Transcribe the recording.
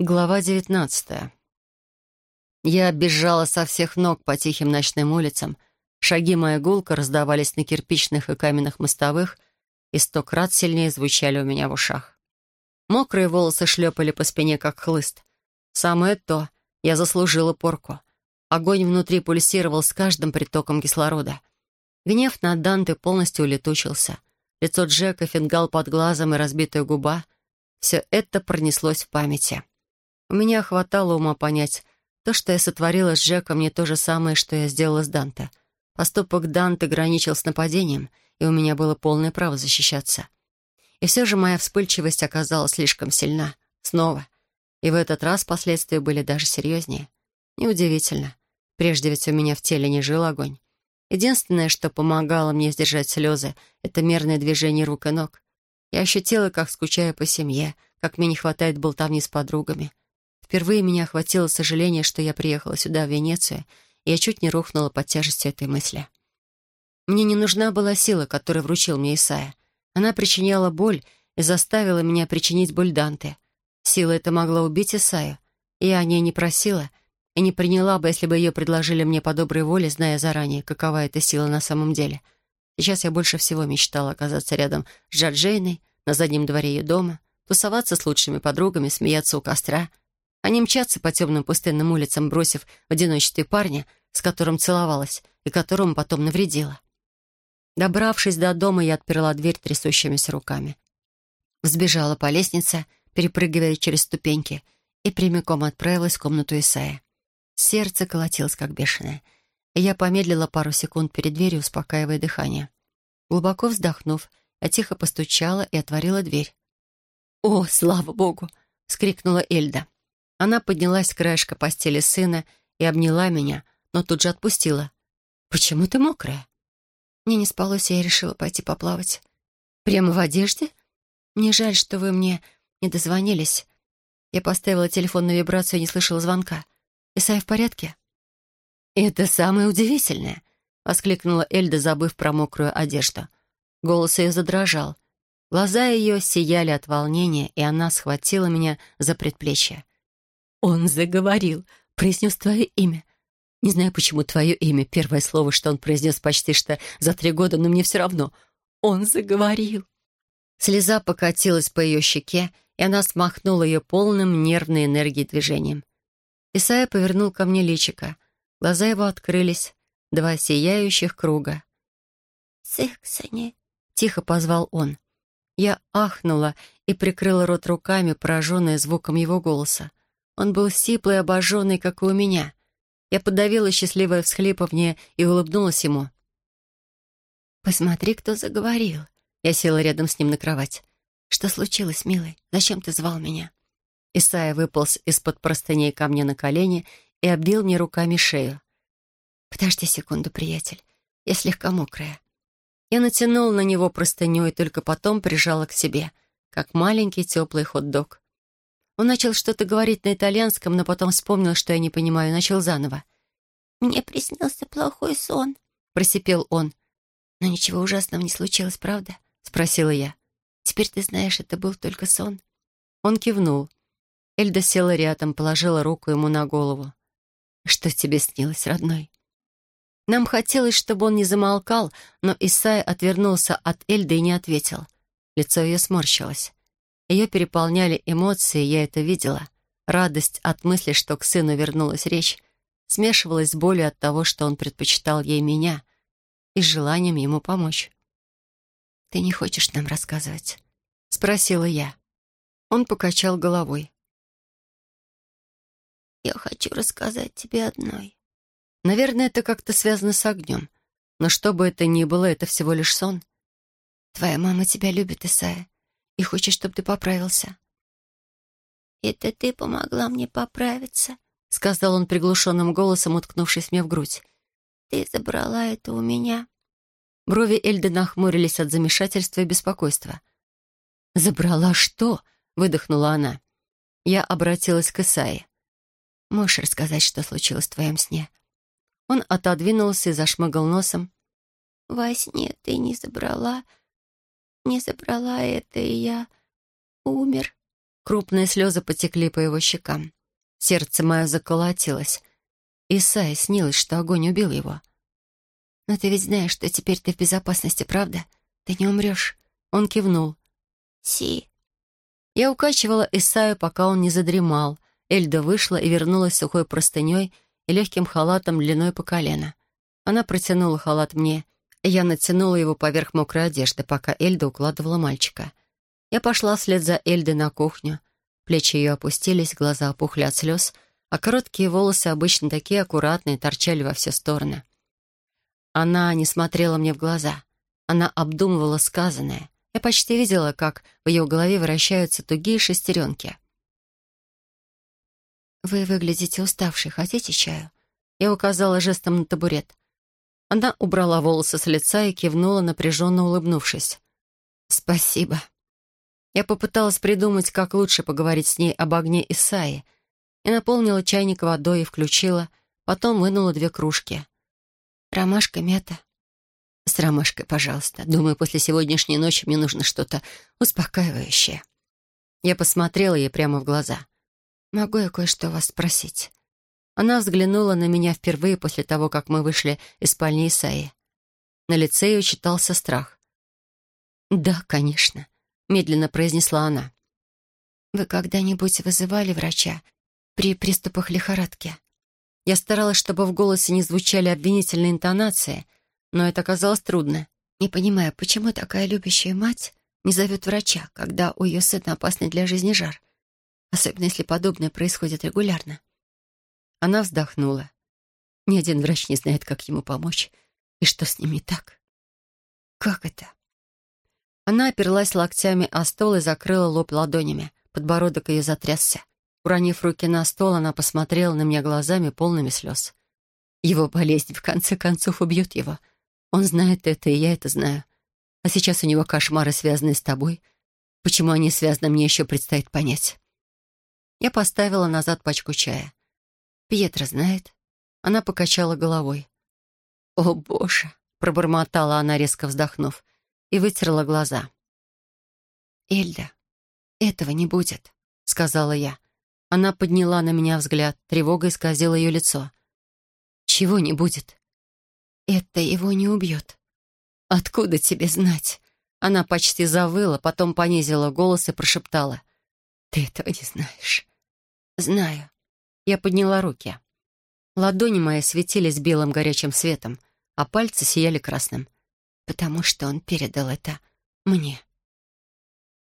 Глава девятнадцатая. Я бежала со всех ног по тихим ночным улицам. Шаги моя гулко раздавались на кирпичных и каменных мостовых и сто крат сильнее звучали у меня в ушах. Мокрые волосы шлепали по спине, как хлыст. Самое то. Я заслужила порку. Огонь внутри пульсировал с каждым притоком кислорода. Гнев на Данте полностью улетучился. Лицо Джека, фингал под глазом и разбитая губа — все это пронеслось в памяти. У меня хватало ума понять, то, что я сотворила с Джеком, не то же самое, что я сделала с Данте. Поступок Данте граничил с нападением, и у меня было полное право защищаться. И все же моя вспыльчивость оказалась слишком сильна. Снова. И в этот раз последствия были даже серьезнее. Неудивительно. Прежде ведь у меня в теле не жил огонь. Единственное, что помогало мне сдержать слезы, это мерное движение рук и ног. Я ощутила, как скучаю по семье, как мне не хватает болтовни с подругами — Впервые меня охватило сожаление, что я приехала сюда, в Венецию, и я чуть не рухнула под тяжестью этой мысли. Мне не нужна была сила, которую вручил мне Исая. Она причиняла боль и заставила меня причинить боль Данте. Сила эта могла убить Исаю. Я о ней не просила и не приняла бы, если бы ее предложили мне по доброй воле, зная заранее, какова эта сила на самом деле. Сейчас я больше всего мечтала оказаться рядом с Джаджейной, на заднем дворе ее дома, тусоваться с лучшими подругами, смеяться у костра — не мчаться по темным пустынным улицам, бросив в одиночестве парня, с которым целовалась и которому потом навредила. Добравшись до дома, я отперла дверь трясущимися руками. Взбежала по лестнице, перепрыгивая через ступеньки, и прямиком отправилась в комнату Исая. Сердце колотилось, как бешеное, и я помедлила пару секунд перед дверью, успокаивая дыхание. Глубоко вздохнув, я тихо постучала и отворила дверь. «О, слава богу!» — вскрикнула Эльда. Она поднялась с краешка постели сына и обняла меня, но тут же отпустила. «Почему ты мокрая?» Мне не спалось, я решила пойти поплавать. «Прямо в одежде? Мне жаль, что вы мне не дозвонились. Я поставила телефон на вибрацию и не слышала звонка. Исай в порядке?» «Это самое удивительное!» — воскликнула Эльда, забыв про мокрую одежду. Голос ее задрожал. Глаза ее сияли от волнения, и она схватила меня за предплечье. Он заговорил, произнес твое имя. Не знаю, почему твое имя — первое слово, что он произнес почти что за три года, но мне все равно. Он заговорил. Слеза покатилась по ее щеке, и она смахнула ее полным нервной энергией движением. Исайя повернул ко мне личико. Глаза его открылись, два сияющих круга. «Сексани», — тихо позвал он. Я ахнула и прикрыла рот руками, пораженная звуком его голоса. Он был сиплый обожженный, как и у меня. Я подавила счастливое всхлипывание и улыбнулась ему. «Посмотри, кто заговорил». Я села рядом с ним на кровать. «Что случилось, милый? Зачем ты звал меня?» Исайя выполз из-под простыней ко мне на колени и оббил мне руками шею. «Подожди секунду, приятель. Я слегка мокрая». Я натянула на него простыню и только потом прижала к себе, как маленький теплый хот-дог. Он начал что-то говорить на итальянском, но потом вспомнил, что я не понимаю, и начал заново. «Мне приснился плохой сон», — просипел он. «Но ничего ужасного не случилось, правда?» — спросила я. «Теперь ты знаешь, это был только сон». Он кивнул. Эльда села рядом, положила руку ему на голову. «Что тебе снилось, родной?» Нам хотелось, чтобы он не замолкал, но Исай отвернулся от Эльды и не ответил. Лицо ее сморщилось. Ее переполняли эмоции, я это видела. Радость от мысли, что к сыну вернулась речь, смешивалась с болью от того, что он предпочитал ей меня, и с желанием ему помочь. «Ты не хочешь нам рассказывать?» — спросила я. Он покачал головой. «Я хочу рассказать тебе одной». Наверное, это как-то связано с огнем. Но что бы это ни было, это всего лишь сон. «Твоя мама тебя любит, Исая и хочет, чтобы ты поправился». «Это ты помогла мне поправиться», — сказал он приглушенным голосом, уткнувшись мне в грудь. «Ты забрала это у меня». Брови Эльды нахмурились от замешательства и беспокойства. «Забрала что?» — выдохнула она. Я обратилась к Исае. «Можешь рассказать, что случилось в твоем сне?» Он отодвинулся и зашмыгал носом. «Во сне ты не забрала не забрала это, и я умер». Крупные слезы потекли по его щекам. Сердце мое заколотилось. Исае снилось, что огонь убил его. «Но ты ведь знаешь, что теперь ты в безопасности, правда? Ты не умрешь?» Он кивнул. «Си». Я укачивала Исаю, пока он не задремал. Эльда вышла и вернулась сухой простыней и легким халатом длиной по колено. Она протянула халат мне, я натянула его поверх мокрой одежды, пока Эльда укладывала мальчика. Я пошла вслед за Эльдой на кухню. Плечи ее опустились, глаза опухли от слез, а короткие волосы, обычно такие аккуратные, торчали во все стороны. Она не смотрела мне в глаза. Она обдумывала сказанное. Я почти видела, как в ее голове вращаются тугие шестеренки. «Вы выглядите уставшей. Хотите чаю?» Я указала жестом на табурет. Она убрала волосы с лица и кивнула, напряженно улыбнувшись. «Спасибо». Я попыталась придумать, как лучше поговорить с ней об огне Исаи, и наполнила чайник водой и включила, потом вынула две кружки. «Ромашка, мята». «С ромашкой, пожалуйста. Думаю, после сегодняшней ночи мне нужно что-то успокаивающее». Я посмотрела ей прямо в глаза. «Могу я кое-что вас спросить?» Она взглянула на меня впервые после того, как мы вышли из спальни Исаи. На лице ее читался страх. «Да, конечно», — медленно произнесла она. «Вы когда-нибудь вызывали врача при приступах лихорадки?» Я старалась, чтобы в голосе не звучали обвинительные интонации, но это оказалось трудно. Не понимая, почему такая любящая мать не зовет врача, когда у ее сына опасный для жизни жар, особенно если подобное происходит регулярно. Она вздохнула. Ни один врач не знает, как ему помочь, и что с ним не так. Как это? Она оперлась локтями о стол и закрыла лоб ладонями. Подбородок ее затрясся. Уронив руки на стол, она посмотрела на меня глазами, полными слез. Его болезнь, в конце концов, убьет его. Он знает это, и я это знаю. А сейчас у него кошмары, связанные с тобой. Почему они связаны, мне еще предстоит понять. Я поставила назад пачку чая. Пьетро знает. Она покачала головой. «О, Боже!» — пробормотала она, резко вздохнув, и вытерла глаза. «Эльда, этого не будет», — сказала я. Она подняла на меня взгляд, тревога исказила ее лицо. «Чего не будет?» «Это его не убьет». «Откуда тебе знать?» Она почти завыла, потом понизила голос и прошептала. «Ты этого не знаешь». «Знаю». Я подняла руки. Ладони мои светились белым горячим светом, а пальцы сияли красным. Потому что он передал это мне.